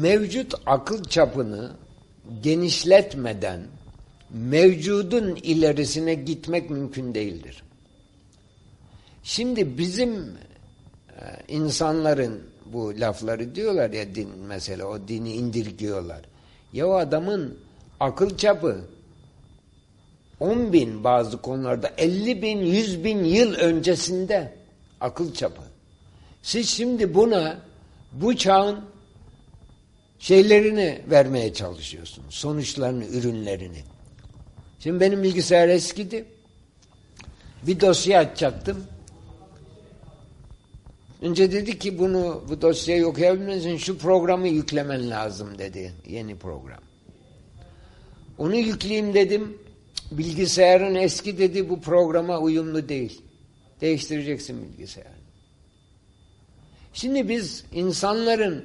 mevcut akıl çapını genişletmeden mevcudun ilerisine gitmek mümkün değildir. Şimdi bizim e, insanların bu lafları diyorlar ya din mesela o dini indirgiyorlar. Ya o adamın akıl çapı 10 bin bazı konularda 50 bin 100 bin yıl öncesinde akıl çapı. Siz şimdi buna bu çağın şeylerini vermeye çalışıyorsunuz. Sonuçlarını, ürünlerini. Şimdi benim bilgisayar eskidi. Bir dosya açacaktım. Önce dedi ki bunu bu dosyayı okuyabilmen için şu programı yüklemen lazım dedi. Yeni program. Onu yükleyeyim dedim. Bilgisayarın eski dedi bu programa uyumlu değil. Değiştireceksin bilgisayarı. Şimdi biz insanların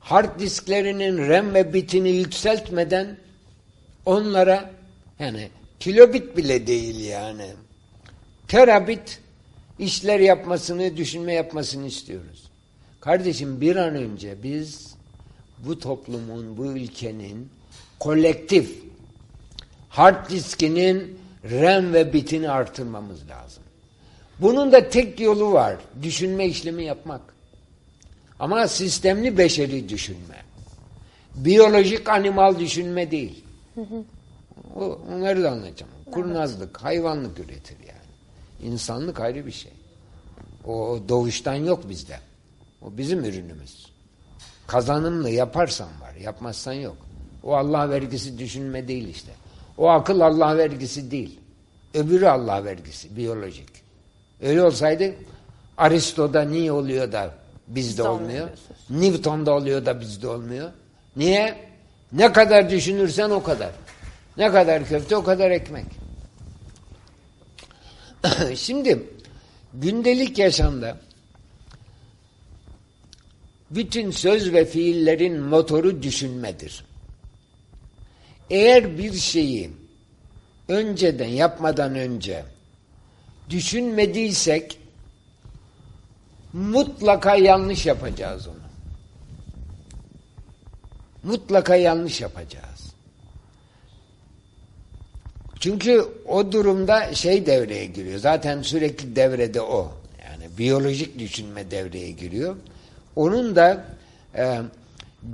hard disklerinin RAM ve bitini yükseltmeden onlara yani kilobit bile değil yani terabit işler yapmasını, düşünme yapmasını istiyoruz. Kardeşim bir an önce biz bu toplumun, bu ülkenin kolektif hard diskinin RAM ve bitini artırmamız lazım. Bunun da tek yolu var. Düşünme işlemi yapmak. Ama sistemli beşeri düşünme. Biyolojik animal düşünme değil. Hı hı. O, onları da anlatacağım. Kurnazlık, hayvanlık üretir yani. İnsanlık ayrı bir şey. O doğuştan yok bizde. O bizim ürünümüz. Kazanımlı yaparsan var, yapmazsan yok. O Allah vergisi düşünme değil işte. O akıl Allah vergisi değil. Öbürü Allah vergisi, biyolojik. Öyle olsaydı Aristo'da niye oluyor da bizde olmuyor? Newton'da oluyor da bizde olmuyor. Niye? Ne kadar düşünürsen o kadar. Ne kadar köfte o kadar ekmek. Şimdi gündelik yaşamda bütün söz ve fiillerin motoru düşünmedir. Eğer bir şeyi önceden yapmadan önce düşünmediysek mutlaka yanlış yapacağız onu. Mutlaka yanlış yapacağız. Çünkü o durumda şey devreye giriyor. Zaten sürekli devrede o. Yani biyolojik düşünme devreye giriyor. Onun da e,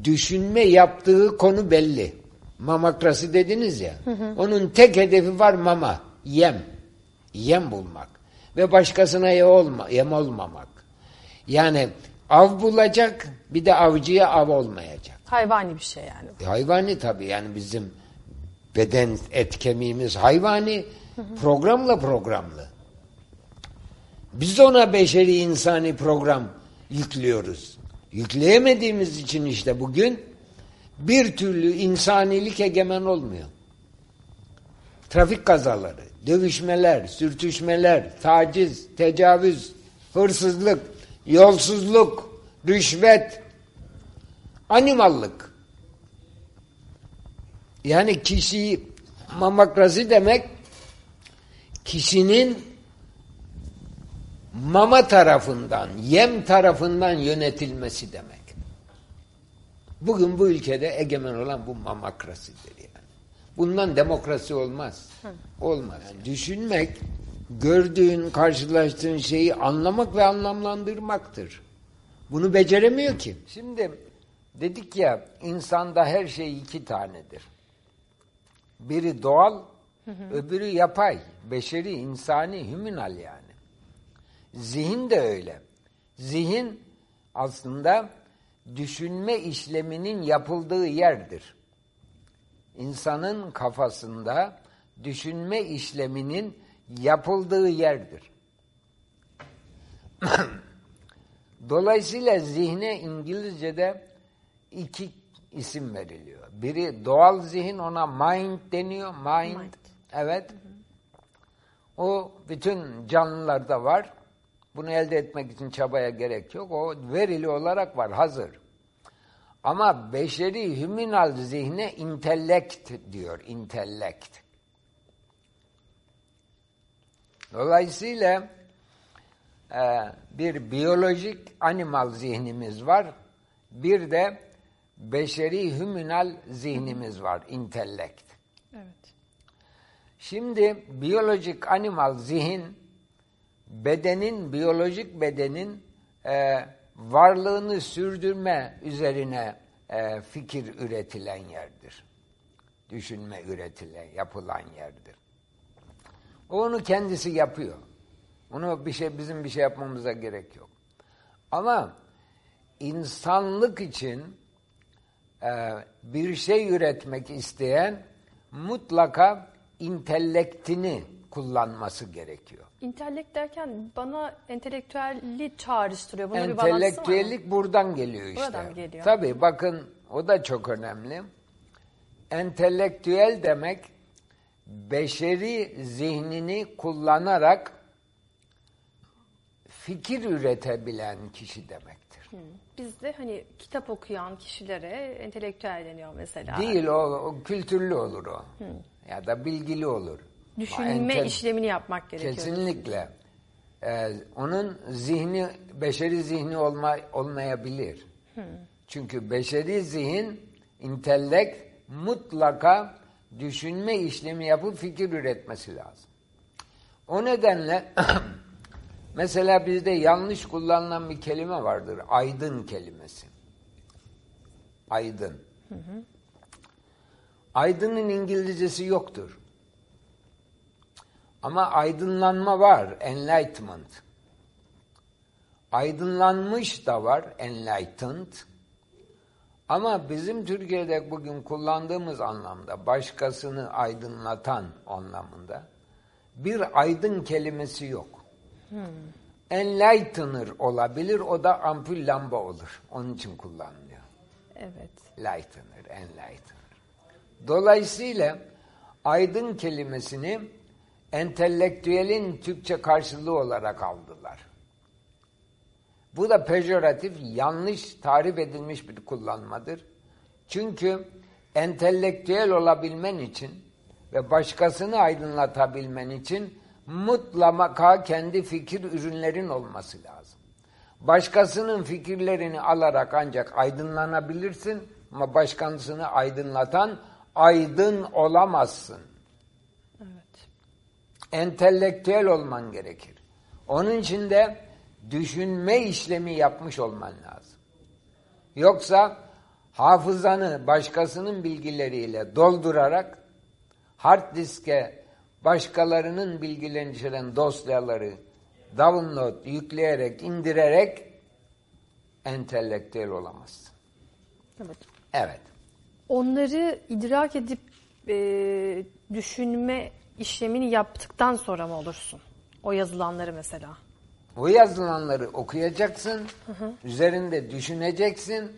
düşünme yaptığı konu belli. Mamakrası dediniz ya. Hı hı. Onun tek hedefi var mama, yem. Yem bulmak. Ve başkasına yem, olma, yem olmamak. Yani av bulacak bir de avcıya av olmayacak. Hayvani bir şey yani. E, hayvani tabii yani bizim beden et kemiğimiz hayvani hı hı. programla programlı. Biz de ona beşeri insani program yüklüyoruz. Yükleyemediğimiz için işte bugün bir türlü insanilik egemen olmuyor. Trafik kazaları, dövüşmeler, sürtüşmeler, taciz, tecavüz, hırsızlık, yolsuzluk, rüşvet, animallık. Yani kişiyi mamakrasi demek kişinin mama tarafından, yem tarafından yönetilmesi demek. Bugün bu ülkede egemen olan bu mamakrasidir yani. Bundan demokrasi olmaz. Olmaz. Yani düşünmek, gördüğün, karşılaştığın şeyi anlamak ve anlamlandırmaktır. Bunu beceremiyor ki. Şimdi dedik ya insanda her şey iki tanedir. Biri doğal, hı hı. öbürü yapay, beşeri, insani, hüminal yani. Zihin de öyle. Zihin aslında düşünme işleminin yapıldığı yerdir. İnsanın kafasında düşünme işleminin yapıldığı yerdir. Dolayısıyla zihne İngilizce'de iki isim veriliyor. Biri doğal zihin ona mind deniyor. Mind. mind. Evet. Hı hı. O bütün canlılarda var. Bunu elde etmek için çabaya gerek yok. O verili olarak var, hazır. Ama beşeri hüminal zihne intellekt diyor, intellekt. Dolayısıyla e, bir biyolojik animal zihnimiz var. Bir de beşeri hüminal zihnimiz var, intellekt. Evet. Şimdi biyolojik animal zihin bedenin, biyolojik bedenin e, varlığını sürdürme üzerine e, fikir üretilen yerdir. Düşünme üretilen, yapılan yerdir. Onu kendisi yapıyor. Onu bir şey bizim bir şey yapmamıza gerek yok. Ama insanlık için e, bir şey üretmek isteyen mutlaka intelektini kullanması gerekiyor. İntellekt derken bana entelektüelli çağrıştırıyor. Buna bir? Entelektüellik buradan geliyor işte. Buradan geliyor. Tabii bakın o da çok önemli. Entelektüel demek beşeri zihnini kullanarak fikir üretebilen kişi demektir. Bizde hani kitap okuyan kişilere entelektüel deniyor mesela. Değil o, o kültürlü olur o. Ya da bilgili olur. Düşünme Entel- işlemini yapmak gerekiyor. Kesinlikle. Ee, onun zihni, beşeri zihni olma, olmayabilir. Çünkü beşeri zihin, intellekt mutlaka düşünme işlemi yapıp fikir üretmesi lazım. O nedenle mesela bizde yanlış kullanılan bir kelime vardır. Aydın kelimesi. Aydın. Aydın'ın İngilizcesi yoktur. Ama aydınlanma var, enlightenment. Aydınlanmış da var, enlightened. Ama bizim Türkiye'de bugün kullandığımız anlamda, başkasını aydınlatan anlamında bir aydın kelimesi yok. Enlightener olabilir, o da ampul lamba olur. Onun için kullanılıyor. Evet. Lightener, enlightener. Dolayısıyla aydın kelimesini entelektüelin Türkçe karşılığı olarak aldılar. Bu da pejoratif, yanlış tarif edilmiş bir kullanmadır. Çünkü entelektüel olabilmen için ve başkasını aydınlatabilmen için mutlaka kendi fikir ürünlerin olması lazım. Başkasının fikirlerini alarak ancak aydınlanabilirsin ama başkasını aydınlatan aydın olamazsın. Evet. Entelektüel olman gerekir. Onun için de düşünme işlemi yapmış olman lazım. Yoksa hafızanı başkasının bilgileriyle doldurarak hard diske başkalarının bilgilerini içeren dosyaları download, yükleyerek, indirerek entelektüel olamazsın. Evet. Evet. Onları idrak edip e, düşünme işlemini yaptıktan sonra mı olursun? O yazılanları mesela. O yazılanları okuyacaksın, üzerinde düşüneceksin,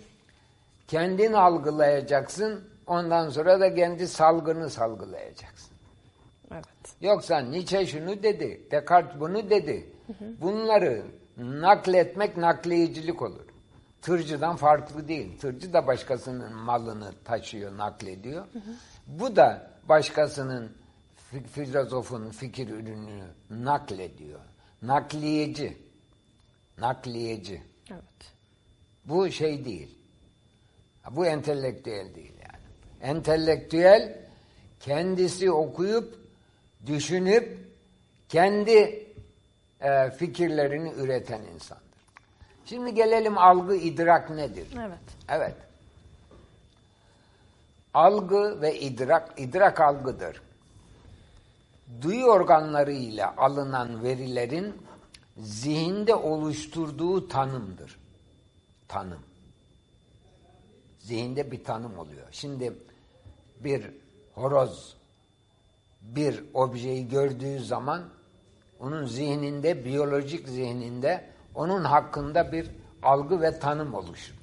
kendin algılayacaksın, ondan sonra da kendi salgını salgılayacaksın. Evet. Yoksa Nietzsche şunu dedi, Descartes bunu dedi. Bunları nakletmek nakleyicilik olur. Tırcıdan farklı değil. Tırcı da başkasının malını taşıyor, naklediyor. Bu da başkasının fi- filozofun fikir ürününü naklediyor. Nakliyeci. Nakliyeci. Evet. Bu şey değil. Bu entelektüel değil yani. Entelektüel kendisi okuyup, düşünüp, kendi e, fikirlerini üreten insandır. Şimdi gelelim algı, idrak nedir? Evet. Evet. Algı ve idrak, idrak algıdır. Duyu organları ile alınan verilerin zihinde oluşturduğu tanımdır. Tanım. Zihinde bir tanım oluyor. Şimdi bir horoz bir objeyi gördüğü zaman onun zihninde, biyolojik zihninde onun hakkında bir algı ve tanım oluşur.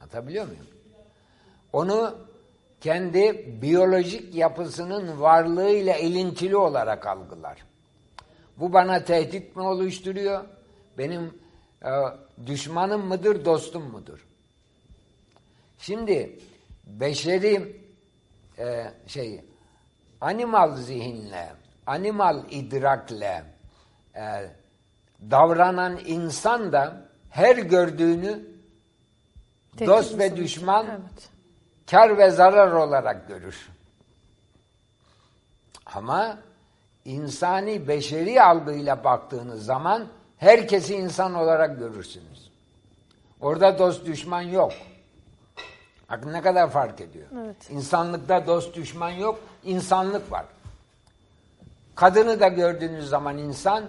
Anlatabiliyor muyum? Onu kendi biyolojik yapısının varlığıyla ilintili olarak algılar. Bu bana tehdit mi oluşturuyor? Benim e, düşmanım mıdır, dostum mudur? Şimdi beşeri e, şey animal zihinle, animal idrakle e, davranan insan da her gördüğünü Tehdit dost ve düşman Evet. Kar ve zarar olarak görür. Ama insani beşeri algıyla baktığınız zaman herkesi insan olarak görürsünüz. Orada dost düşman yok. Bakın ne kadar fark ediyor. Evet. İnsanlıkta dost düşman yok, insanlık var. Kadını da gördüğünüz zaman insan,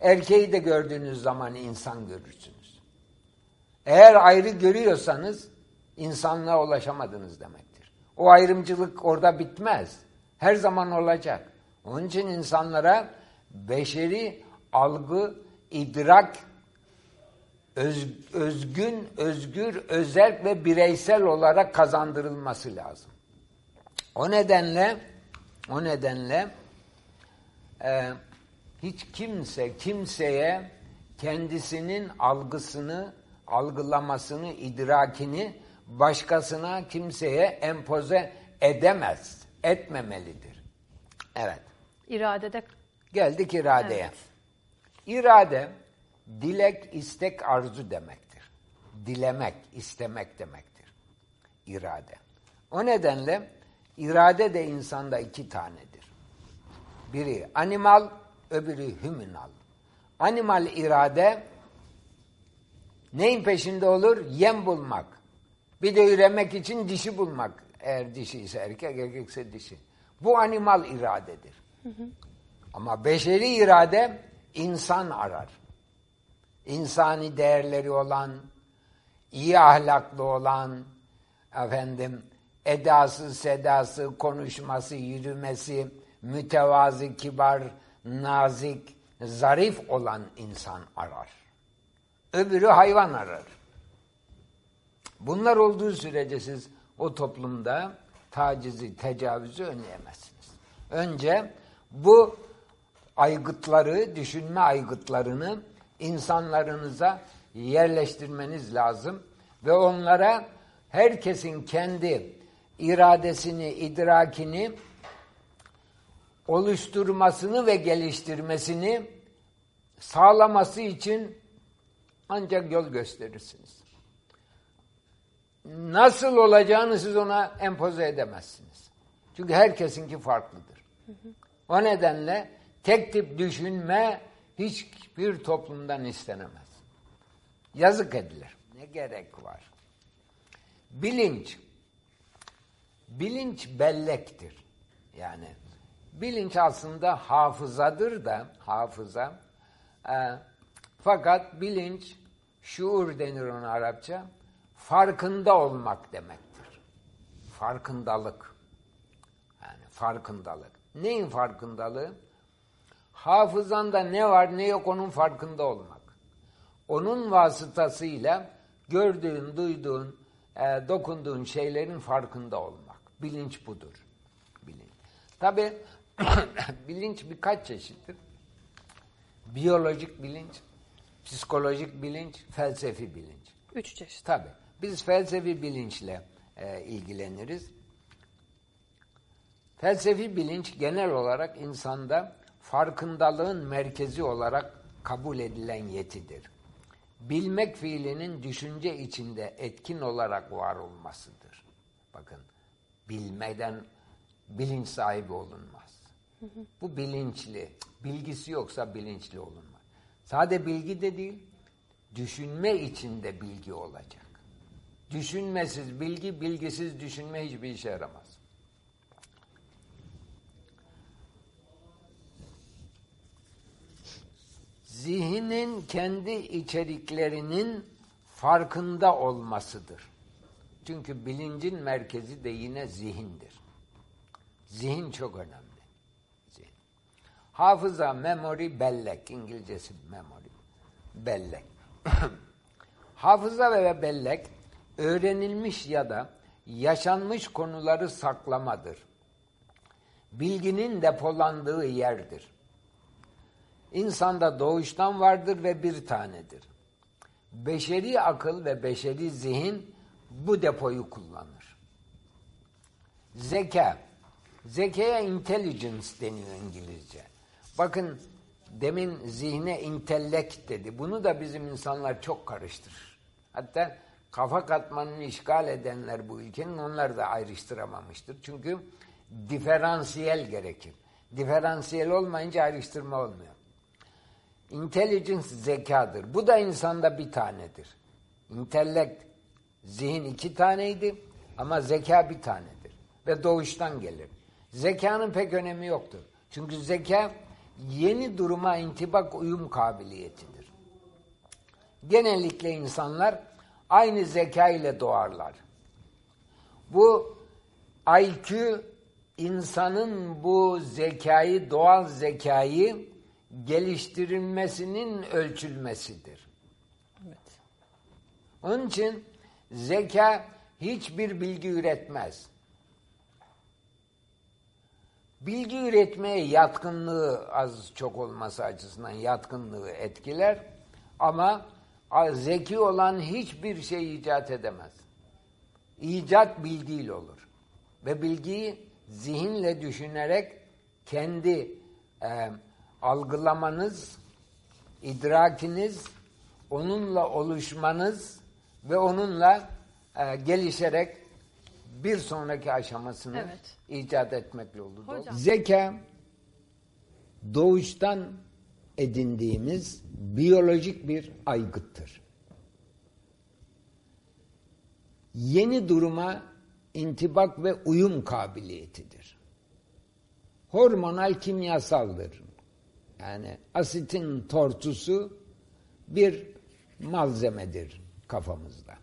erkeği de gördüğünüz zaman insan görürsünüz. Eğer ayrı görüyorsanız insanlığa ulaşamadınız demektir. O ayrımcılık orada bitmez. Her zaman olacak. Onun için insanlara beşeri algı, idrak, öz, özgün, özgür, özel ve bireysel olarak kazandırılması lazım. O nedenle o nedenle e, hiç kimse kimseye kendisinin algısını, algılamasını, idrakini başkasına kimseye empoze edemez, etmemelidir. Evet. İradede Geldik iradeye. Evet. İrade, dilek, istek, arzu demektir. Dilemek, istemek demektir. İrade. O nedenle irade de insanda iki tanedir. Biri animal, öbürü hüminal. Animal irade neyin peşinde olur? Yem bulmak. Bir de üremek için dişi bulmak. Eğer dişi ise erkek, erkekse dişi. Bu animal iradedir. Ama beşeri irade insan arar. İnsani değerleri olan, iyi ahlaklı olan, efendim edası, sedası, konuşması, yürümesi, mütevazi, kibar, nazik, zarif olan insan arar. Öbürü hayvan arar. Bunlar olduğu sürece siz o toplumda tacizi, tecavüzü önleyemezsiniz. Önce bu aygıtları, düşünme aygıtlarını insanlarınıza yerleştirmeniz lazım ve onlara herkesin kendi iradesini, idrakini oluşturmasını ve geliştirmesini sağlaması için ancak yol gösterirsiniz. Nasıl olacağını siz ona empoze edemezsiniz. Çünkü herkesinki farklıdır. O nedenle tek tip düşünme hiçbir toplumdan istenemez. Yazık edilir. Ne gerek var? Bilinç. Bilinç bellektir. Yani bilinç aslında hafızadır da hafıza. E, fakat bilinç şuur denir ona Arapça. Farkında olmak demektir. Farkındalık. Yani farkındalık. Neyin farkındalığı? Hafızanda ne var ne yok onun farkında olmak. Onun vasıtasıyla gördüğün, duyduğun, e, dokunduğun şeylerin farkında olmak. Bilinç budur. Bilinç. Tabi bilinç birkaç çeşittir. Biyolojik bilinç, psikolojik bilinç, felsefi bilinç. üç çeşit. Tabi. Biz felsefi bilinçle e, ilgileniriz. Felsefi bilinç genel olarak insanda farkındalığın merkezi olarak kabul edilen yetidir. Bilmek fiilinin düşünce içinde etkin olarak var olmasıdır. Bakın, bilmeden bilinç sahibi olunmaz. Bu bilinçli, bilgisi yoksa bilinçli olunmaz. Sade bilgi de değil, düşünme içinde bilgi olacak. Düşünmesiz bilgi, bilgisiz düşünme hiçbir işe yaramaz. Zihnin kendi içeriklerinin farkında olmasıdır. Çünkü bilincin merkezi de yine zihindir. Zihin çok önemli. Zihin. Hafıza, memory, bellek. İngilizcesi memory. Bellek. Hafıza ve bellek öğrenilmiş ya da yaşanmış konuları saklamadır. Bilginin depolandığı yerdir. İnsanda doğuştan vardır ve bir tanedir. Beşeri akıl ve beşeri zihin bu depoyu kullanır. Zeka. Zekaya intelligence deniyor İngilizce. Bakın demin zihne intellekt dedi. Bunu da bizim insanlar çok karıştırır. Hatta kafa katmanını işgal edenler bu ülkenin onları da ayrıştıramamıştır. Çünkü diferansiyel gerekir. Diferansiyel olmayınca ayrıştırma olmuyor. Intelligence zekadır. Bu da insanda bir tanedir. Intellekt, zihin iki taneydi ama zeka bir tanedir. Ve doğuştan gelir. Zekanın pek önemi yoktur. Çünkü zeka yeni duruma intibak uyum kabiliyetidir. Genellikle insanlar aynı zeka ile doğarlar. Bu IQ insanın bu zekayı, doğal zekayı geliştirilmesinin ölçülmesidir. Evet. Onun için zeka hiçbir bilgi üretmez. Bilgi üretmeye yatkınlığı az çok olması açısından yatkınlığı etkiler ama zeki olan hiçbir şey icat edemez. İcat bilgiyle olur. Ve bilgiyi zihinle düşünerek kendi e, algılamanız, idrakiniz, onunla oluşmanız ve onunla e, gelişerek bir sonraki aşamasını Evet. icat etmekle olur. Hocam. Zeka doğuştan edindiğimiz biyolojik bir aygıttır. Yeni duruma intibak ve uyum kabiliyetidir. Hormonal kimyasaldır. Yani asitin tortusu bir malzemedir kafamızda.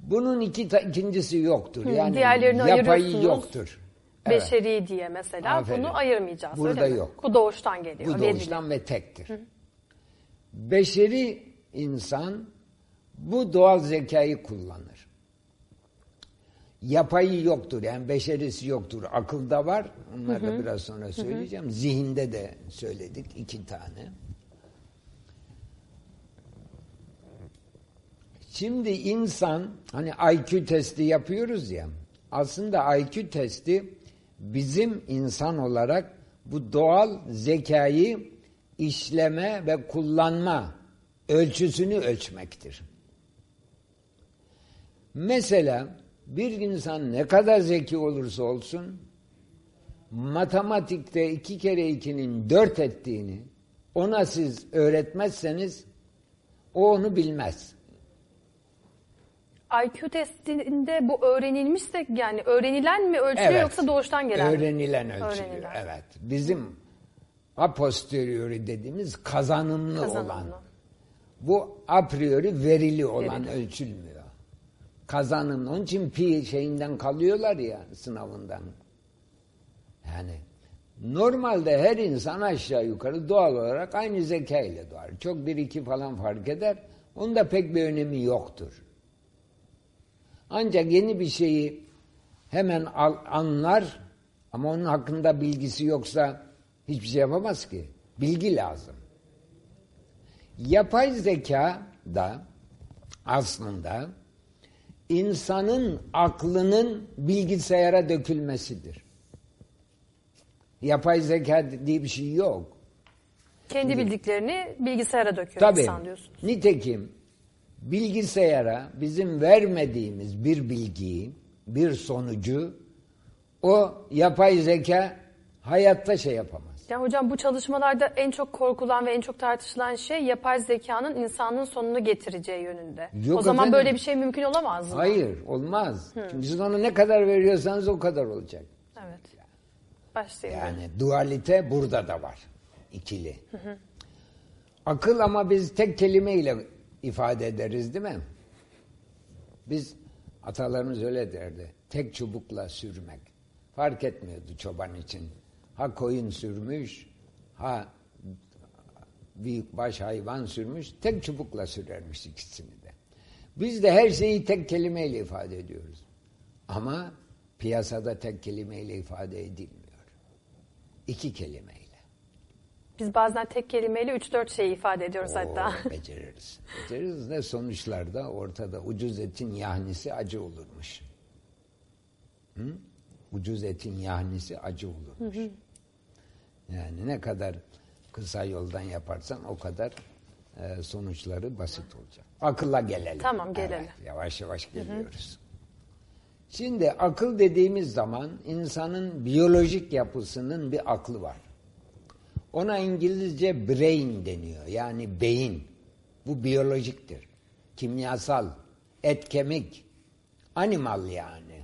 Bunun iki ta- ikincisi yoktur. Yani diğerlerini yapayı yoktur. Evet. Beşeri diye mesela Aferin. bunu ayırmayacağız. Burada öyle mi? yok. Bu doğuştan geliyor. Bu doğuştan ve tektir. Beşeri insan bu doğal zekayı kullanır. Yapayı yoktur yani beşerisi yoktur. Akılda var. Onları da biraz sonra söyleyeceğim. Zihinde de söyledik iki tane. Şimdi insan hani IQ testi yapıyoruz ya aslında IQ testi bizim insan olarak bu doğal zekayı işleme ve kullanma ölçüsünü ölçmektir. Mesela bir insan ne kadar zeki olursa olsun matematikte iki kere ikinin dört ettiğini ona siz öğretmezseniz o onu bilmez. IQ testinde bu öğrenilmişse yani öğrenilen mi ölçülüyor yoksa doğuştan gelen mi? Öğrenilen ölçülüyor. Öğrenilen. Evet. Bizim a posteriori dediğimiz kazanımlı, Kazanımlı. olan. Bu a priori verili olan Verili. ölçülmüyor. Kazanımlı. Onun için pi şeyinden kalıyorlar ya sınavından. Yani normalde her insan aşağı yukarı doğal olarak aynı zeka ile doğar. Çok bir iki falan fark eder. Onun da pek bir önemi yoktur. Ancak yeni bir şeyi hemen al, anlar ama onun hakkında bilgisi yoksa hiçbir şey yapamaz ki. Bilgi lazım. Yapay zeka da aslında insanın aklının bilgisayara dökülmesidir. Yapay zeka diye bir şey yok. Kendi bildiklerini bilgisayara döküyor Tabii. insan diyorsunuz. Nitekim bilgisayara bizim vermediğimiz bir bilgiyi, bir sonucu o yapay zeka hayatta şey yapamaz. Ya hocam bu çalışmalarda en çok korkulan ve en çok tartışılan şey yapay zekanın insanlığın sonunu getireceği yönünde. Yok o zaman efendim. böyle bir şey mümkün olamaz mı? Hayır, olmaz. Çünkü siz ona ne kadar veriyorsanız o kadar olacak. Evet. Başlayalım. Yani dualite burada da var. İkili. Akıl ama biz tek kelimeyle ifade ederiz değil mi? Biz atalarımız öyle derdi. Tek çubukla sürmek. Fark etmiyordu çoban için. Ha koyun sürmüş, ha büyük baş hayvan sürmüş, tek çubukla sürermiş ikisini de. Biz de her şeyi tek kelimeyle ifade ediyoruz. Ama piyasada tek kelimeyle ifade edilmiyor. İki kelimeyle. Biz bazen tek kelimeyle 3-4 şey ifade ediyoruz Oo, hatta. beceririz. Beceririz ne sonuçlarda ortada ucuz etin yahnisi acı olurmuş. Hı? Ucuz etin yahnisi acı olurmuş. Yani ne kadar kısa yoldan yaparsan o kadar e, sonuçları basit olacak. Akılla gelelim. Tamam, gelelim. Evet, yavaş yavaş geliyoruz. Şimdi akıl dediğimiz zaman insanın biyolojik yapısının bir aklı var. Ona İngilizce brain deniyor. Yani beyin. Bu biyolojiktir. Kimyasal, et kemik, animal yani.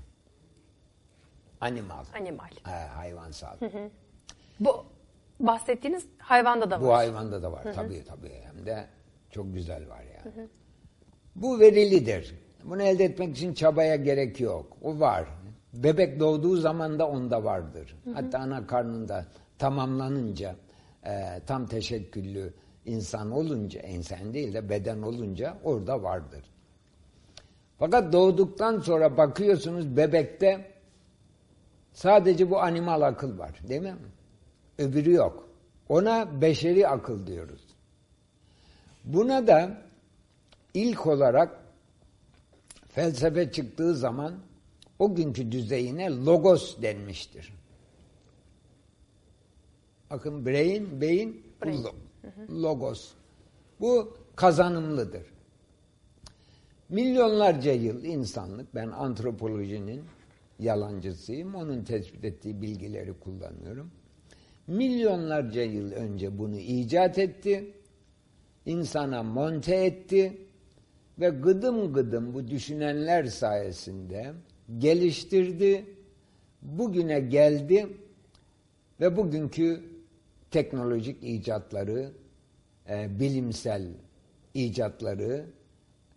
Animal. Animal. Ha, hayvansal. Bu bahsettiğiniz hayvanda da var. Bu hayvanda da var tabii tabii. Hem de çok güzel var yani. Bu verilidir. Bunu elde etmek için çabaya gerek yok. O var. Bebek doğduğu zaman da onda vardır. Hatta ana karnında tamamlanınca e, tam teşekküllü insan olunca, insan değil de beden olunca orada vardır. Fakat doğduktan sonra bakıyorsunuz bebekte sadece bu animal akıl var değil mi? Öbürü yok. Ona beşeri akıl diyoruz. Buna da ilk olarak felsefe çıktığı zaman o günkü düzeyine logos denmiştir. Bakın brain, beyin, Brain. lo- logos. Bu kazanımlıdır. Milyonlarca yıl insanlık, ben antropolojinin yalancısıyım, onun tespit ettiği bilgileri kullanıyorum. Milyonlarca yıl önce bunu icat etti, insana monte etti ve gıdım gıdım bu düşünenler sayesinde geliştirdi, bugüne geldi ve bugünkü teknolojik icatları, e, bilimsel icatları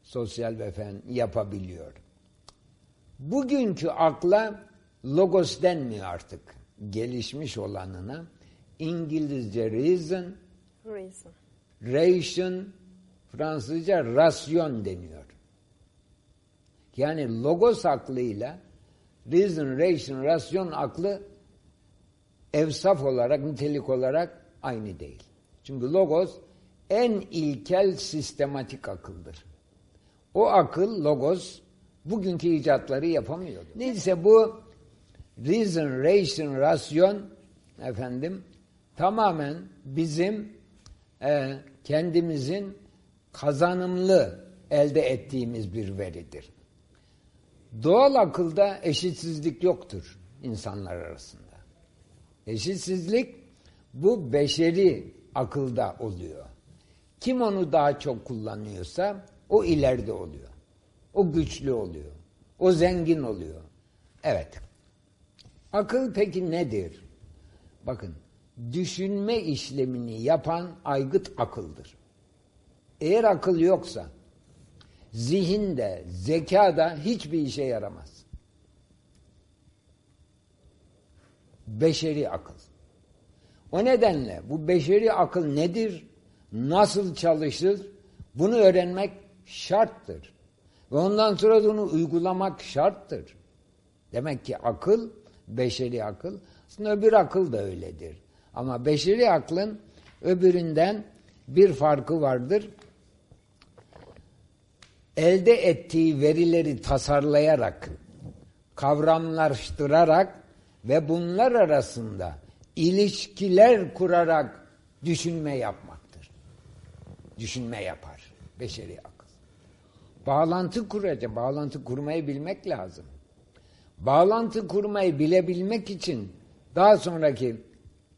sosyal ve fen yapabiliyor. Bugünkü akla logos denmiyor artık. Gelişmiş olanına İngilizce reason, Reason. ration, Fransızca rasyon deniyor. Yani logos aklıyla reason, ration, rasyon aklı evsaf olarak, nitelik olarak aynı değil. Çünkü logos en ilkel sistematik akıldır. O akıl, logos, bugünkü icatları yapamıyordu. Neyse bu reason, ration, rasyon efendim tamamen bizim e, kendimizin kazanımlı elde ettiğimiz bir veridir. Doğal akılda eşitsizlik yoktur insanlar arasında. Eşitsizlik bu beşeri akılda oluyor. Kim onu daha çok kullanıyorsa o ileride oluyor. O güçlü oluyor. O zengin oluyor. Evet. Akıl peki nedir? Bakın, düşünme işlemini yapan aygıt akıldır. Eğer akıl yoksa zihinde, zekada hiçbir işe yaramaz. Beşeri akıl. O nedenle bu beşeri akıl nedir? Nasıl çalışır? Bunu öğrenmek şarttır. Ve ondan sonra onu uygulamak şarttır. Demek ki akıl, beşeri akıl, aslında öbür akıl da öyledir. Ama beşeri aklın öbüründen bir farkı vardır. Elde ettiği verileri tasarlayarak, kavramlaştırarak ve bunlar arasında ilişkiler kurarak düşünme yapmaktır. Düşünme yapar beşeri akıl. Bağlantı kuracak, bağlantı kurmayı bilmek lazım. Bağlantı kurmayı bilebilmek için daha sonraki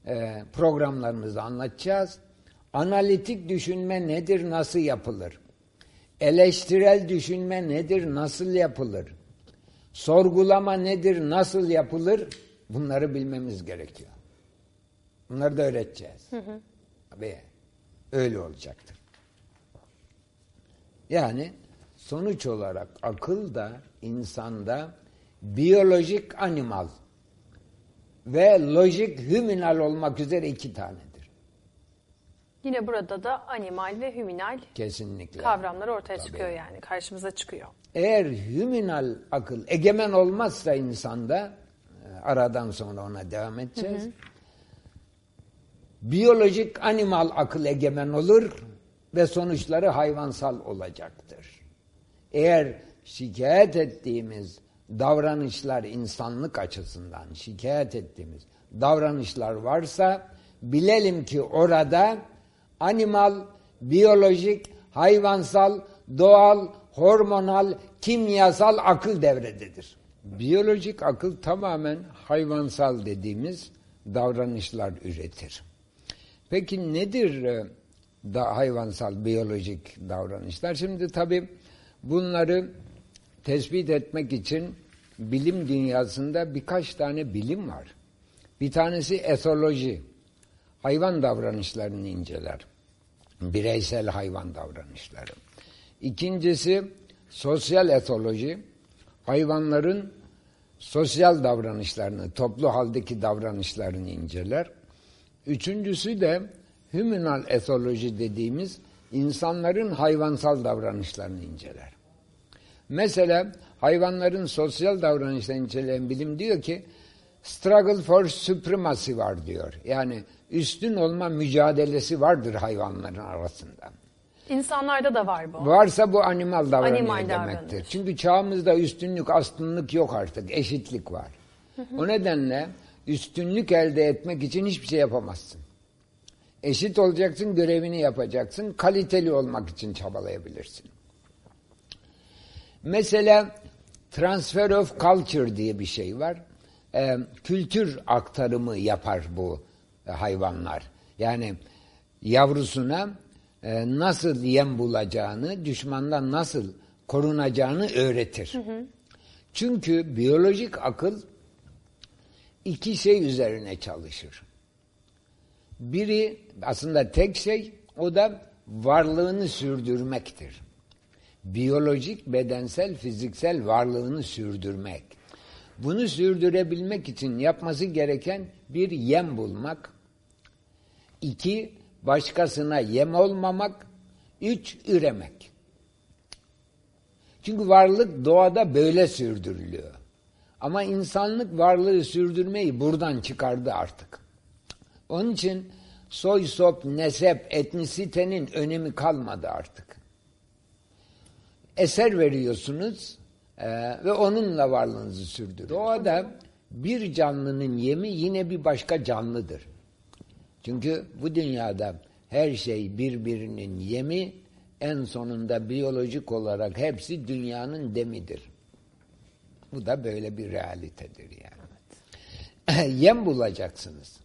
e, programlarımızda anlatacağız. Analitik düşünme nedir, nasıl yapılır? Eleştirel düşünme nedir, nasıl yapılır? Sorgulama nedir, nasıl yapılır? Bunları bilmemiz gerekiyor. Bunları da öğreteceğiz. Hı hı. Tabii öyle olacaktır. Yani sonuç olarak akıl da insanda biyolojik animal ve lojik hüminal olmak üzere iki tanedir. Yine burada da animal ve hüminal Kesinlikle. kavramlar ortaya Tabii. çıkıyor yani karşımıza çıkıyor. Eğer hüminal akıl egemen olmazsa insanda aradan sonra ona devam edeceğiz. Biyolojik animal akıl egemen olur ve sonuçları hayvansal olacaktır. Eğer şikayet ettiğimiz davranışlar insanlık açısından şikayet ettiğimiz davranışlar varsa bilelim ki orada animal biyolojik, hayvansal, doğal, hormonal, kimyasal akıl devrededir. Biyolojik akıl tamamen hayvansal dediğimiz davranışlar üretir. Peki nedir e, da hayvansal biyolojik davranışlar? Şimdi tabii bunları tespit etmek için bilim dünyasında birkaç tane bilim var. Bir tanesi etoloji. Hayvan davranışlarını inceler. Bireysel hayvan davranışları. İkincisi sosyal etoloji. Hayvanların sosyal davranışlarını, toplu haldeki davranışlarını inceler. Üçüncüsü de hüminal etoloji dediğimiz insanların hayvansal davranışlarını inceler. Mesela hayvanların sosyal davranışlarını inceleyen bilim diyor ki struggle for supremacy var diyor. Yani üstün olma mücadelesi vardır hayvanların arasında. İnsanlarda da var bu. Varsa bu animal davranıyor Animal demektir. davranış. Çünkü çağımızda üstünlük, aslınlık yok artık. Eşitlik var. O nedenle üstünlük elde etmek için hiçbir şey yapamazsın. Eşit olacaksın, görevini yapacaksın. Kaliteli olmak için çabalayabilirsin. Mesela transfer of culture diye bir şey var. Ee, kültür aktarımı yapar bu hayvanlar. Yani yavrusuna e, nasıl yem bulacağını, düşmandan nasıl korunacağını öğretir. Çünkü biyolojik akıl iki şey üzerine çalışır. Biri aslında tek şey o da varlığını sürdürmektir. Biyolojik, bedensel, fiziksel varlığını sürdürmek. Bunu sürdürebilmek için yapması gereken bir yem bulmak. iki başkasına yem olmamak. Üç, üremek. Çünkü varlık doğada böyle sürdürülüyor. Ama insanlık varlığı sürdürmeyi buradan çıkardı artık. Onun için soy, sop, nesep, etnisitenin önemi kalmadı artık. Eser veriyorsunuz e, ve onunla varlığınızı sürdürüyor. Doğada bir canlının yemi yine bir başka canlıdır. Çünkü bu dünyada her şey birbirinin yemi, en sonunda biyolojik olarak hepsi dünyanın demidir. Bu da böyle bir realitedir yani. yem bulacaksınız.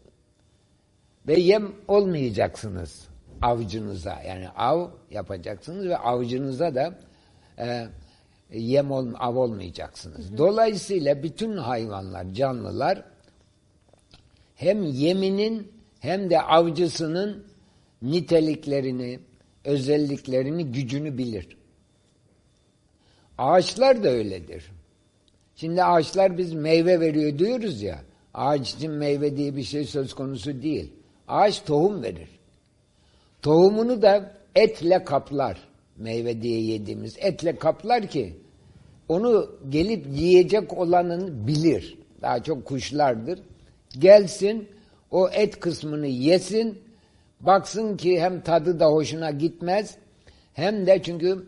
Ve yem olmayacaksınız avcınıza. Yani av yapacaksınız ve avcınıza da e, yem ol, av olmayacaksınız. Hı hı. Dolayısıyla bütün hayvanlar, canlılar hem yeminin hem de avcısının niteliklerini, özelliklerini, gücünü bilir. Ağaçlar da öyledir. Şimdi ağaçlar biz meyve veriyor diyoruz ya, ağaç için meyve diye bir şey söz konusu değil. Ağaç tohum verir. Tohumunu da etle kaplar. Meyve diye yediğimiz etle kaplar ki onu gelip yiyecek olanın bilir. Daha çok kuşlardır. Gelsin o et kısmını yesin. Baksın ki hem tadı da hoşuna gitmez hem de çünkü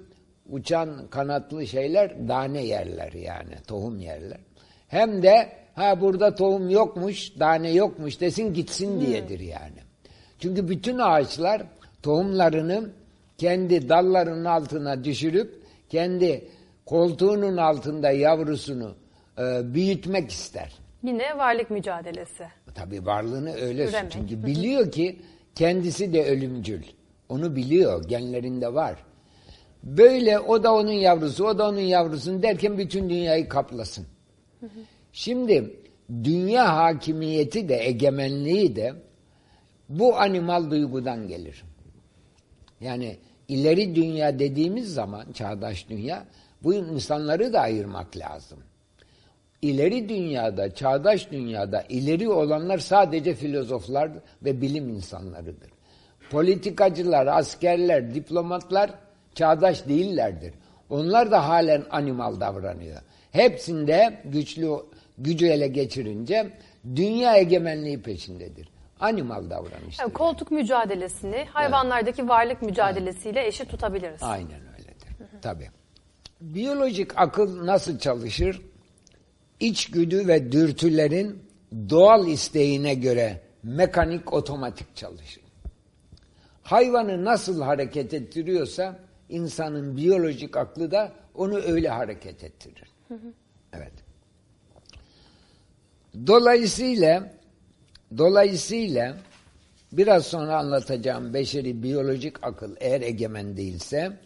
uçan kanatlı şeyler tane yerler yani tohum yerler. Hem de ha burada tohum yokmuş, tane yokmuş desin gitsin diyedir yani. Çünkü bütün ağaçlar tohumlarını kendi dallarının altına düşürüp kendi koltuğunun altında yavrusunu e, büyütmek ister. Yine varlık mücadelesi. Tabii varlığını öyle Üremek. çünkü biliyor ki kendisi de ölümcül. Onu biliyor, genlerinde var. Böyle o da onun yavrusu, o da onun yavrusun derken bütün dünyayı kaplasın. Şimdi dünya hakimiyeti de, egemenliği de bu animal duygudan gelir. Yani ileri dünya dediğimiz zaman, çağdaş dünya, bu insanları da ayırmak lazım. İleri dünyada, çağdaş dünyada ileri olanlar sadece filozoflar ve bilim insanlarıdır. Politikacılar, askerler, diplomatlar çağdaş değillerdir. Onlar da halen animal davranıyor. Hepsinde güçlü gücü ele geçirince dünya egemenliği peşindedir. Animal davranıştır. Yani koltuk mücadelesini hayvanlardaki varlık mücadelesiyle eşit tutabiliriz. Aynen öyledir. Tabii. Biyolojik akıl nasıl çalışır? İçgüdü ve dürtülerin doğal isteğine göre mekanik otomatik çalışır. hayvanı nasıl hareket ettiriyorsa insanın biyolojik aklı da onu öyle hareket ettirir. Evet. Dolayısıyla dolayısıyla biraz sonra anlatacağım beşeri biyolojik akıl eğer egemen değilse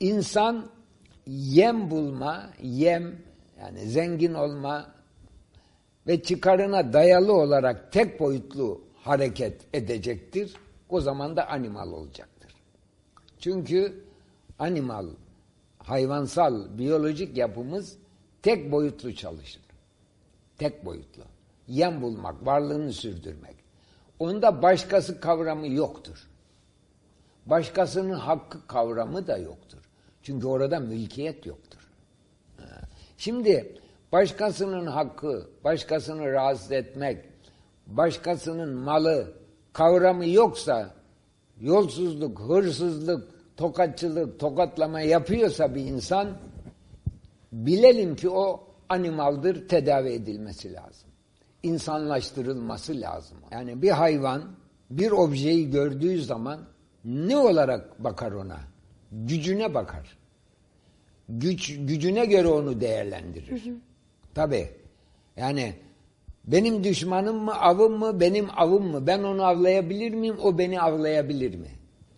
insan yem bulma, yem yani zengin olma ve çıkarına dayalı olarak tek boyutlu hareket edecektir. O zaman da animal olacaktır. Çünkü animal, hayvansal, biyolojik yapımız tek boyutlu çalışır. Tek boyutlu. Yem bulmak, varlığını sürdürmek. Onda başkası kavramı yoktur. Başkasının hakkı kavramı da yoktur. Çünkü orada mülkiyet yoktur. Şimdi başkasının hakkı, başkasını rahatsız etmek, başkasının malı kavramı yoksa yolsuzluk, hırsızlık, tokatçılık, tokatlama yapıyorsa bir insan bilelim ki o animaldır, tedavi edilmesi lazım. İnsanlaştırılması lazım. Yani bir hayvan bir objeyi gördüğü zaman ne olarak bakar ona? Gücüne bakar. Güç, gücüne göre onu değerlendirir. Hı hı. Tabii. Yani benim düşmanım mı, avım mı, benim avım mı? Ben onu avlayabilir miyim, o beni avlayabilir mi?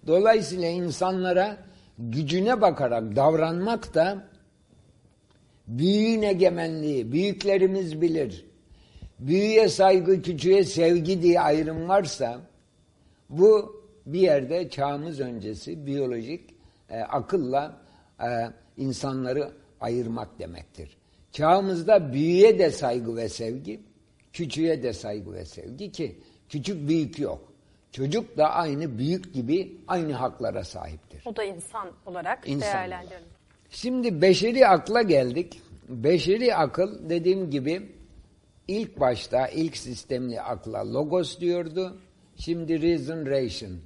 Dolayısıyla insanlara gücüne bakarak davranmak da büyüğün egemenliği, büyüklerimiz bilir. Büyüye saygı, küçüğe sevgi diye ayrım varsa bu bir yerde çağımız öncesi biyolojik e, akılla e, insanları ayırmak demektir. Çağımızda büyüye de saygı ve sevgi, küçüğe de saygı ve sevgi ki küçük büyük yok. Çocuk da aynı büyük gibi aynı haklara sahiptir. O da insan olarak insan değerlendirilir. Şimdi beşeri akla geldik. Beşeri akıl dediğim gibi ilk başta ilk sistemli akla logos diyordu. Şimdi reason ration.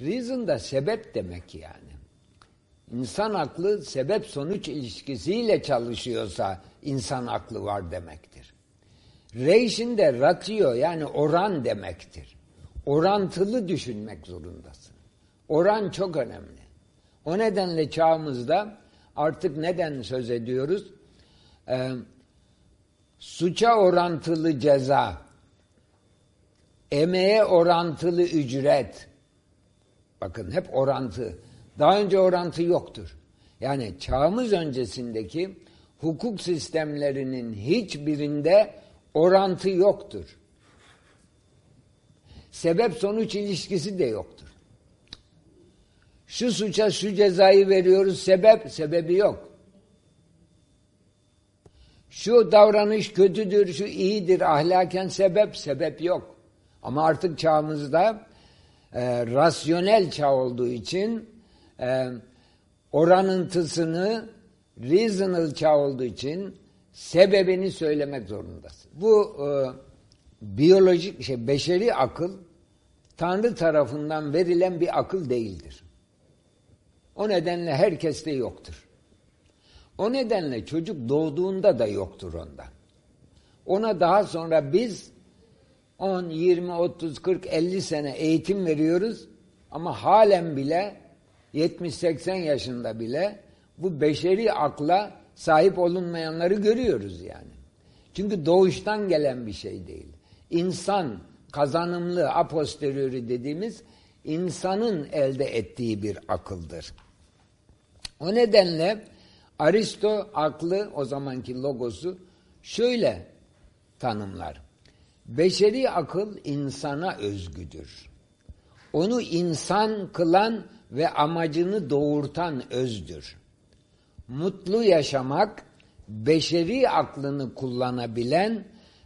Reason da sebep demek yani. İnsan aklı sebep sonuç ilişkisiyle çalışıyorsa insan aklı var demektir. Ration de ratio yani oran demektir. Orantılı düşünmek zorundasın. Oran çok önemli. O nedenle çağımızda artık neden söz ediyoruz? Ee, suça orantılı ceza, emeğe orantılı ücret. Bakın hep orantı. Daha önce orantı yoktur. Yani çağımız öncesindeki hukuk sistemlerinin hiçbirinde orantı yoktur. Sebep sonuç ilişkisi de yoktur. Şu suça şu cezayı veriyoruz sebep, sebebi yok. Şu davranış kötüdür, şu iyidir ahlaken sebep, sebep yok. Ama artık çağımızda e, rasyonel çağ olduğu için e, oranıntısını reasonable çağ olduğu için sebebini söylemek zorundasın. Bu e, biyolojik, şey, beşeri akıl Tanrı tarafından verilen bir akıl değildir. O nedenle herkeste yoktur. O nedenle çocuk doğduğunda da yoktur onda. Ona daha sonra biz 10, 20, 30, 40, 50 sene eğitim veriyoruz ama halen bile 70-80 yaşında bile bu beşeri akla sahip olunmayanları görüyoruz yani. Çünkü doğuştan gelen bir şey değil. İnsan kazanımlı a posteriori dediğimiz insanın elde ettiği bir akıldır. O nedenle Aristo aklı o zamanki logosu şöyle tanımlar. Beşeri akıl insana özgüdür. Onu insan kılan ve amacını doğurtan özdür. Mutlu yaşamak, beşeri aklını kullanabilen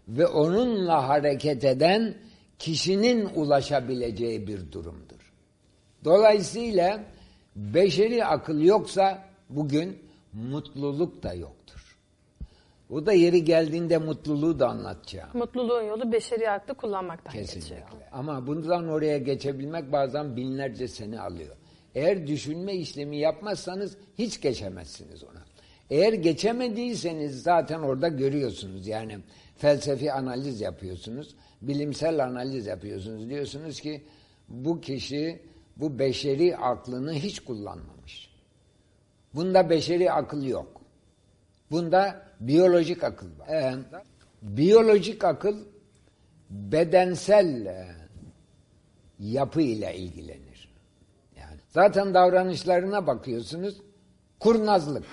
ve onunla hareket eden kişinin ulaşabileceği bir durumdur. Dolayısıyla beşeri akıl yoksa bugün mutluluk da yoktur. Bu da yeri geldiğinde mutluluğu da anlatacağım. Mutluluğun yolu beşeri aklı kullanmaktan Kesinlikle. geçiyor. Ama bundan oraya geçebilmek bazen binlerce sene alıyor. Eğer düşünme işlemi yapmazsanız hiç geçemezsiniz ona. Eğer geçemediyseniz zaten orada görüyorsunuz. Yani felsefi analiz yapıyorsunuz. bilimsel analiz yapıyorsunuz. Diyorsunuz ki bu kişi bu beşeri aklını hiç kullanmamış. Bunda beşeri akıl yok. Bunda biyolojik akıl var. Ee, biyolojik akıl bedensel e, yapı ile ilgilenir. Zaten davranışlarına bakıyorsunuz kurnazlık.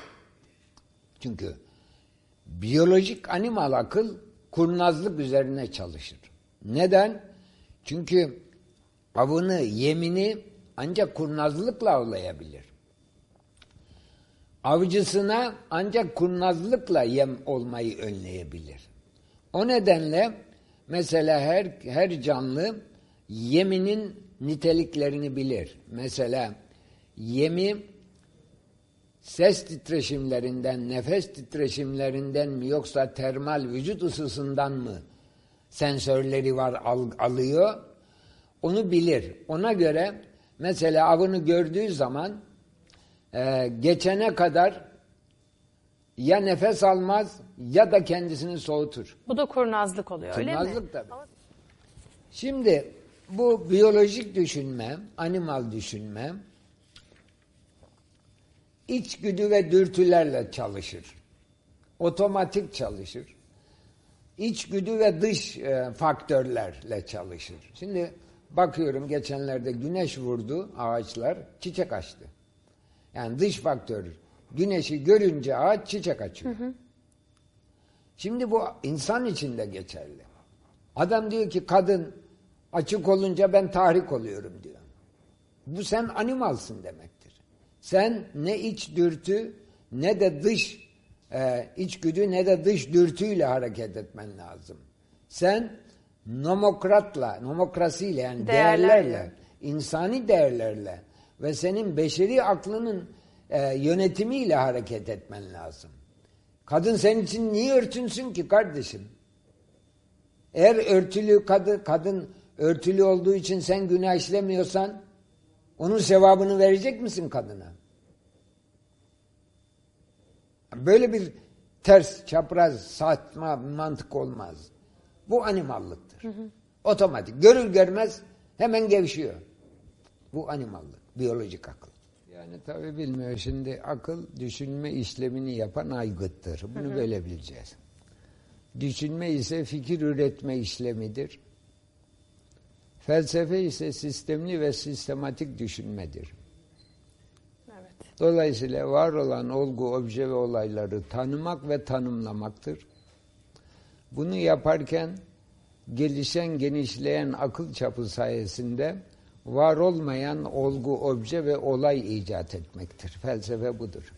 Çünkü biyolojik animal akıl kurnazlık üzerine çalışır. Neden? Çünkü avını, yemini ancak kurnazlıkla avlayabilir. Avcısına ancak kurnazlıkla yem olmayı önleyebilir. O nedenle mesela her her canlı yeminin niteliklerini bilir. Mesela yemi ses titreşimlerinden, nefes titreşimlerinden mi yoksa termal vücut ısısından mı sensörleri var al, alıyor? Onu bilir. Ona göre mesela avını gördüğü zaman e, geçene kadar ya nefes almaz ya da kendisini soğutur. Bu da kurnazlık oluyor öyle mi? Kurnazlık tabii. Şimdi bu biyolojik düşünme, animal düşünme içgüdü ve dürtülerle çalışır. Otomatik çalışır. İçgüdü ve dış e, faktörlerle çalışır. Şimdi bakıyorum geçenlerde güneş vurdu ağaçlar çiçek açtı. Yani dış faktör güneşi görünce ağaç çiçek açıyor. Hı hı. Şimdi bu insan için de geçerli. Adam diyor ki kadın açık olunca ben tahrik oluyorum diyor. Bu sen animalsın demektir. Sen ne iç dürtü ne de dış e, içgüdü ne de dış dürtüyle hareket etmen lazım. Sen nomokratla, nomokrasiyle yani değerlerle, değerlerle insani değerlerle ve senin beşeri aklının e, yönetimiyle hareket etmen lazım. Kadın senin için niye örtünsün ki kardeşim? Eğer örtülü kadın, kadın örtülü olduğu için sen günah işlemiyorsan onun sevabını verecek misin kadına? Böyle bir ters, çapraz, saçma mantık olmaz. Bu animallıktır. Hı hı. Otomatik. Görür görmez hemen gevşiyor. Bu animallık, biyolojik akıl. Yani tabi bilmiyor. Şimdi akıl düşünme işlemini yapan aygıttır. Bunu hı hı. böyle bileceğiz. Düşünme ise fikir üretme işlemidir. Felsefe ise sistemli ve sistematik düşünmedir. Evet. Dolayısıyla var olan olgu, obje ve olayları tanımak ve tanımlamaktır. Bunu yaparken gelişen, genişleyen akıl çapı sayesinde var olmayan olgu, obje ve olay icat etmektir. Felsefe budur.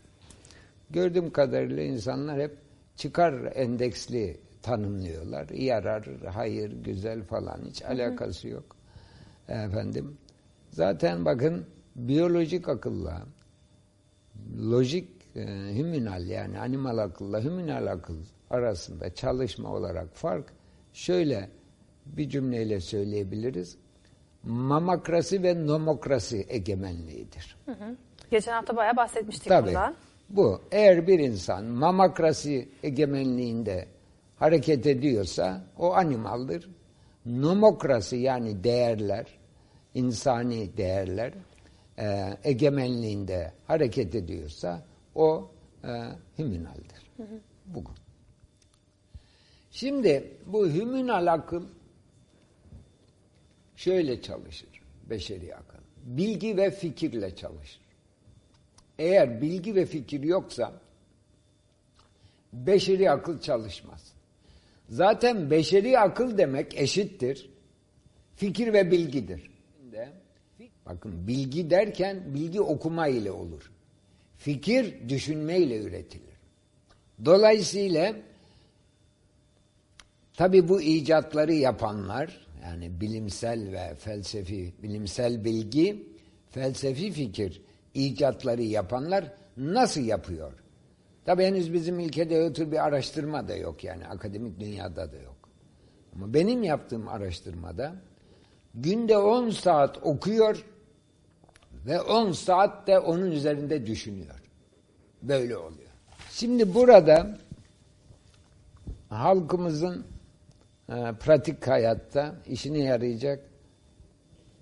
Gördüğüm kadarıyla insanlar hep çıkar endeksli tanımlıyorlar. Yarar, hayır, güzel falan hiç alakası yok. Efendim. Zaten bakın biyolojik akılla lojik e, hüminal yani animal akılla hüminal akıl arasında çalışma olarak fark şöyle bir cümleyle söyleyebiliriz. Mamakrasi ve nomokrasi egemenliğidir. Hı hı. Geçen hafta bayağı bahsetmiştik Tabii, bundan. Bu eğer bir insan mamakrasi egemenliğinde hareket ediyorsa o animaldır. Nomokrasi yani değerler, insani değerler e, egemenliğinde hareket ediyorsa o e, hüminaldir. Hı hı. Bu. Şimdi bu hüminal akıl şöyle çalışır. Beşeri akıl. Bilgi ve fikirle çalışır. Eğer bilgi ve fikir yoksa beşeri akıl çalışmaz. Zaten beşeri akıl demek eşittir. Fikir ve bilgidir. Bakın bilgi derken bilgi okuma ile olur. Fikir düşünme ile üretilir. Dolayısıyla tabi bu icatları yapanlar yani bilimsel ve felsefi, bilimsel bilgi, felsefi fikir icatları yapanlar nasıl yapıyor? Tabi henüz bizim ülkede ötür bir araştırma da yok yani akademik dünyada da yok. Ama benim yaptığım araştırmada günde 10 saat okuyor ve 10 saat de onun üzerinde düşünüyor. Böyle oluyor. Şimdi burada halkımızın e, pratik hayatta işine yarayacak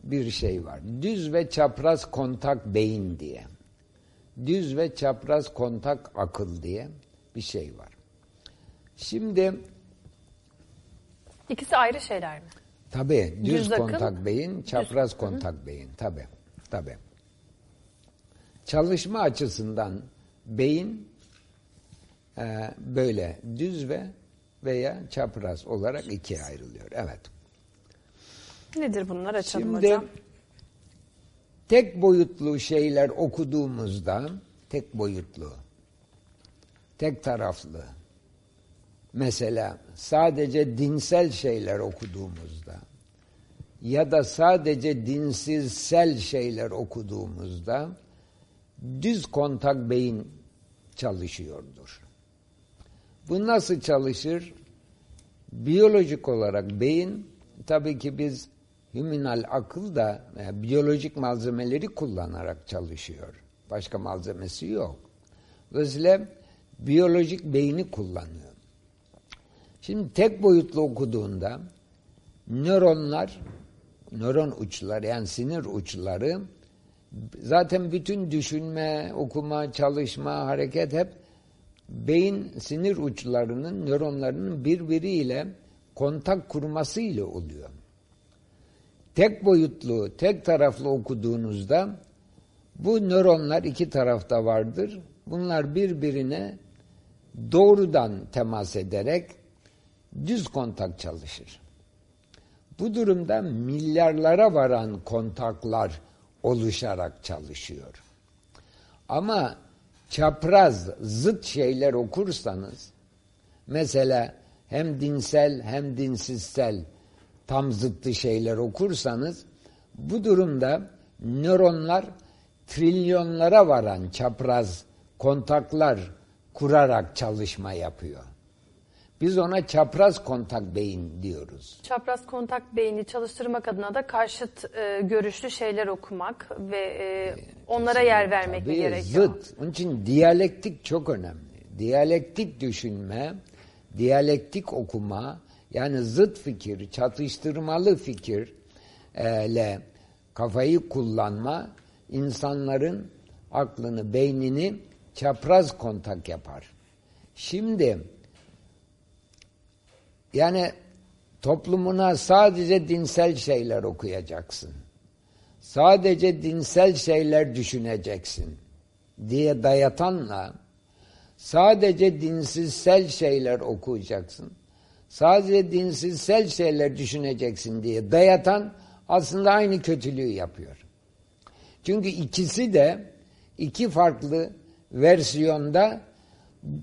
bir şey var. Düz ve çapraz kontak beyin diye. Düz ve çapraz kontak akıl diye bir şey var. Şimdi İkisi ayrı şeyler mi? tabii düz, Düz akıl, kontak beyin, çapraz düz- kontak beyin tabii. Tabii. Çalışma açısından beyin e, böyle düz ve veya çapraz olarak ikiye ayrılıyor. Evet. Nedir bunlar açalım Şimdi hocam. tek boyutlu şeyler okuduğumuzda tek boyutlu, tek taraflı mesela sadece dinsel şeyler okuduğumuzda ya da sadece dinsizsel şeyler okuduğumuzda düz kontak beyin çalışıyordur. Bu nasıl çalışır? Biyolojik olarak beyin tabii ki biz hüminal akıl da yani biyolojik malzemeleri kullanarak çalışıyor. Başka malzemesi yok. Dolayısıyla biyolojik beyni kullanıyor. Şimdi tek boyutlu okuduğunda nöronlar, nöron uçları yani sinir uçları zaten bütün düşünme, okuma, çalışma, hareket hep beyin sinir uçlarının, nöronlarının birbiriyle kontak kurmasıyla oluyor. Tek boyutlu, tek taraflı okuduğunuzda bu nöronlar iki tarafta vardır. Bunlar birbirine doğrudan temas ederek düz kontak çalışır. Bu durumda milyarlara varan kontaklar oluşarak çalışıyor. Ama çapraz, zıt şeyler okursanız, mesela hem dinsel hem dinsizsel tam zıttı şeyler okursanız, bu durumda nöronlar trilyonlara varan çapraz kontaklar kurarak çalışma yapıyor. Biz ona çapraz kontak beyin diyoruz. Çapraz kontak beyni çalıştırmak adına da karşıt e, görüşlü şeyler okumak ve e, onlara yer vermek Tabii, gerekiyor? Zıt. Onun için diyalektik çok önemli. Diyalektik düşünme, diyalektik okuma, yani zıt fikir, çatıştırmalı fikirle kafayı kullanma insanların aklını, beynini çapraz kontak yapar. Şimdi yani toplumuna sadece dinsel şeyler okuyacaksın. Sadece dinsel şeyler düşüneceksin diye dayatanla sadece dinsizsel şeyler okuyacaksın. Sadece dinsizsel şeyler düşüneceksin diye dayatan aslında aynı kötülüğü yapıyor. Çünkü ikisi de iki farklı versiyonda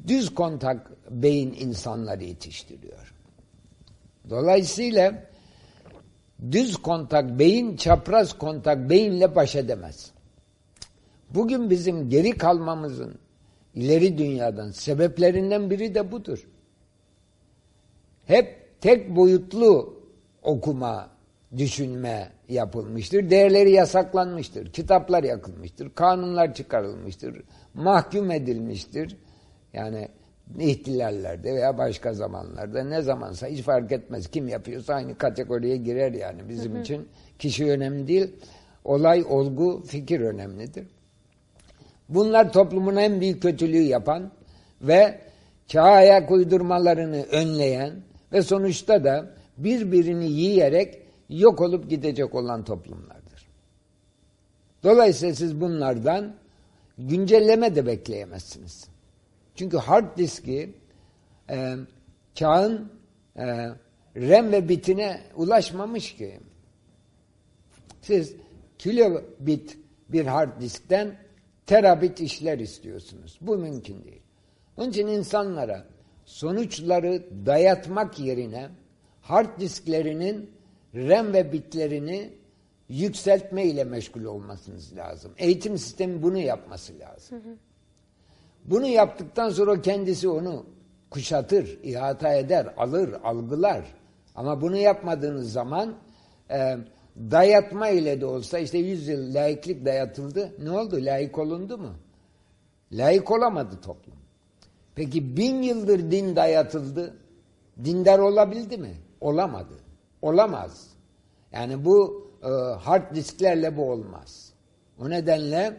düz kontak beyin insanları yetiştiriyor. Dolayısıyla düz kontak beyin çapraz kontak beyinle baş edemez. Bugün bizim geri kalmamızın ileri dünyadan sebeplerinden biri de budur. Hep tek boyutlu okuma, düşünme yapılmıştır. Değerleri yasaklanmıştır. Kitaplar yakılmıştır. Kanunlar çıkarılmıştır. Mahkum edilmiştir. Yani ihtilallerde veya başka zamanlarda ne zamansa hiç fark etmez. Kim yapıyorsa aynı kategoriye girer yani. Bizim için kişi önemli değil. Olay, olgu, fikir önemlidir. Bunlar toplumun en büyük kötülüğü yapan ve çağa ayak uydurmalarını önleyen ve sonuçta da birbirini yiyerek yok olup gidecek olan toplumlardır. Dolayısıyla siz bunlardan güncelleme de bekleyemezsiniz. Çünkü hard diski e, çağın e, RAM ve bitine ulaşmamış ki. Siz kilobit bir hard diskten terabit işler istiyorsunuz. Bu mümkün değil. Onun için insanlara sonuçları dayatmak yerine hard disklerinin RAM ve bitlerini yükseltme ile meşgul olmasınız lazım. Eğitim sistemi bunu yapması lazım. Hı hı. Bunu yaptıktan sonra kendisi onu kuşatır, ihata eder, alır, algılar. Ama bunu yapmadığınız zaman e, dayatma ile de olsa işte yüz yıl laiklik dayatıldı. Ne oldu? Laik olundu mu? Laik olamadı toplum. Peki bin yıldır din dayatıldı. Dindar olabildi mi? olamadı. Olamaz. Yani bu e, hard disklerle bu olmaz. O nedenle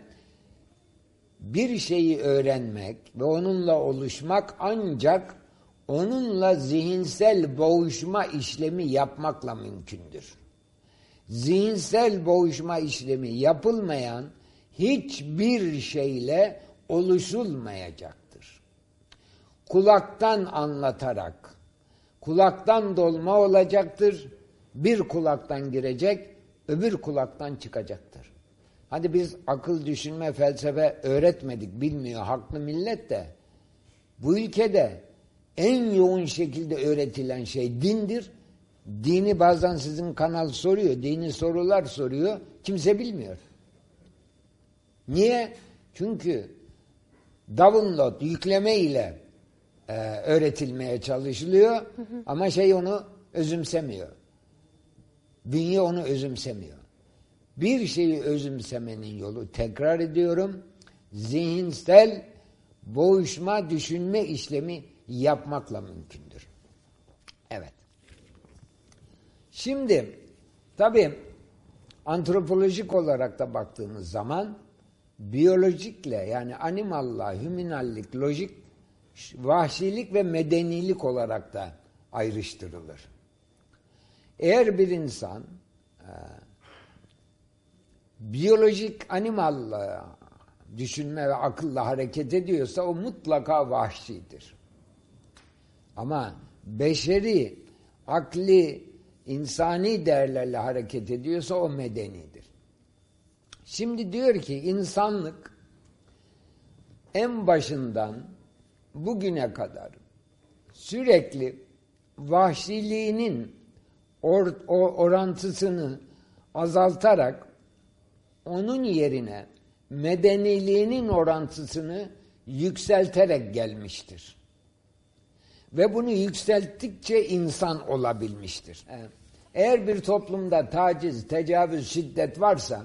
bir şeyi öğrenmek ve onunla oluşmak ancak onunla zihinsel boğuşma işlemi yapmakla mümkündür. Zihinsel boğuşma işlemi yapılmayan hiçbir şeyle oluşulmayacaktır. Kulaktan anlatarak, kulaktan dolma olacaktır, bir kulaktan girecek, öbür kulaktan çıkacaktır. Hadi biz akıl, düşünme, felsefe öğretmedik, bilmiyor haklı millet de. Bu ülkede en yoğun şekilde öğretilen şey dindir. Dini bazen sizin kanal soruyor, dini sorular soruyor, kimse bilmiyor. Niye? Çünkü download, yükleme ile e, öğretilmeye çalışılıyor hı hı. ama şey onu özümsemiyor. Bünye onu özümsemiyor. Bir şeyi özümsemenin yolu tekrar ediyorum zihinsel boğuşma düşünme işlemi yapmakla mümkündür. Evet. Şimdi tabi antropolojik olarak da baktığımız zaman biyolojikle yani animalla, hüminallik, lojik, vahşilik ve medenilik olarak da ayrıştırılır. Eğer bir insan e, biyolojik animalla düşünme ve akılla hareket ediyorsa o mutlaka vahşidir. Ama beşeri, akli, insani değerlerle hareket ediyorsa o medenidir. Şimdi diyor ki insanlık en başından bugüne kadar sürekli vahşiliğinin or, orantısını azaltarak onun yerine medeniliğinin orantısını yükselterek gelmiştir. Ve bunu yükselttikçe insan olabilmiştir. Eğer bir toplumda taciz, tecavüz, şiddet varsa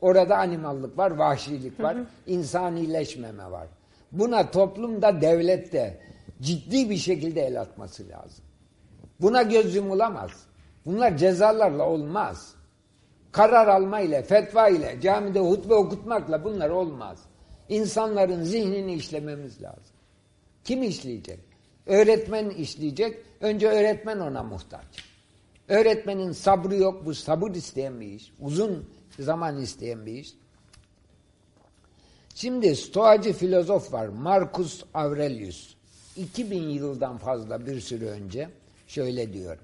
orada animallık var, vahşilik var, hı hı. insanileşmeme var. Buna toplumda, devlette ciddi bir şekilde el atması lazım. Buna göz yumulamaz. Bunlar cezalarla olmaz. Karar alma ile, fetva ile, camide hutbe okutmakla bunlar olmaz. İnsanların zihnini işlememiz lazım. Kim işleyecek? Öğretmen işleyecek. Önce öğretmen ona muhtaç. Öğretmenin sabrı yok. Bu sabır isteyen bir iş. Uzun zaman isteyen bir iş. Şimdi stoacı filozof var. Marcus Aurelius. 2000 yıldan fazla bir süre önce şöyle diyor.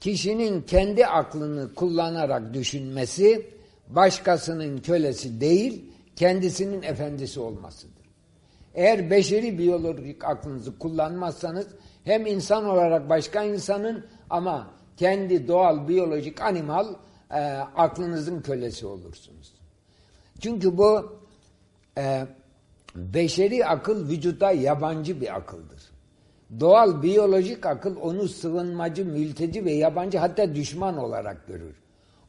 Kişinin kendi aklını kullanarak düşünmesi başkasının kölesi değil, kendisinin efendisi olmasıdır. Eğer beşeri biyolojik aklınızı kullanmazsanız hem insan olarak başka insanın ama kendi doğal biyolojik animal e, aklınızın kölesi olursunuz. Çünkü bu e, beşeri akıl vücuda yabancı bir akıldır. Doğal biyolojik akıl onu sığınmacı, mülteci ve yabancı hatta düşman olarak görür.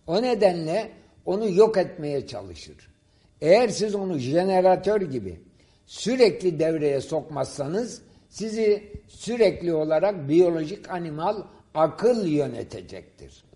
O nedenle onu yok etmeye çalışır. Eğer siz onu jeneratör gibi sürekli devreye sokmazsanız sizi sürekli olarak biyolojik animal akıl yönetecektir.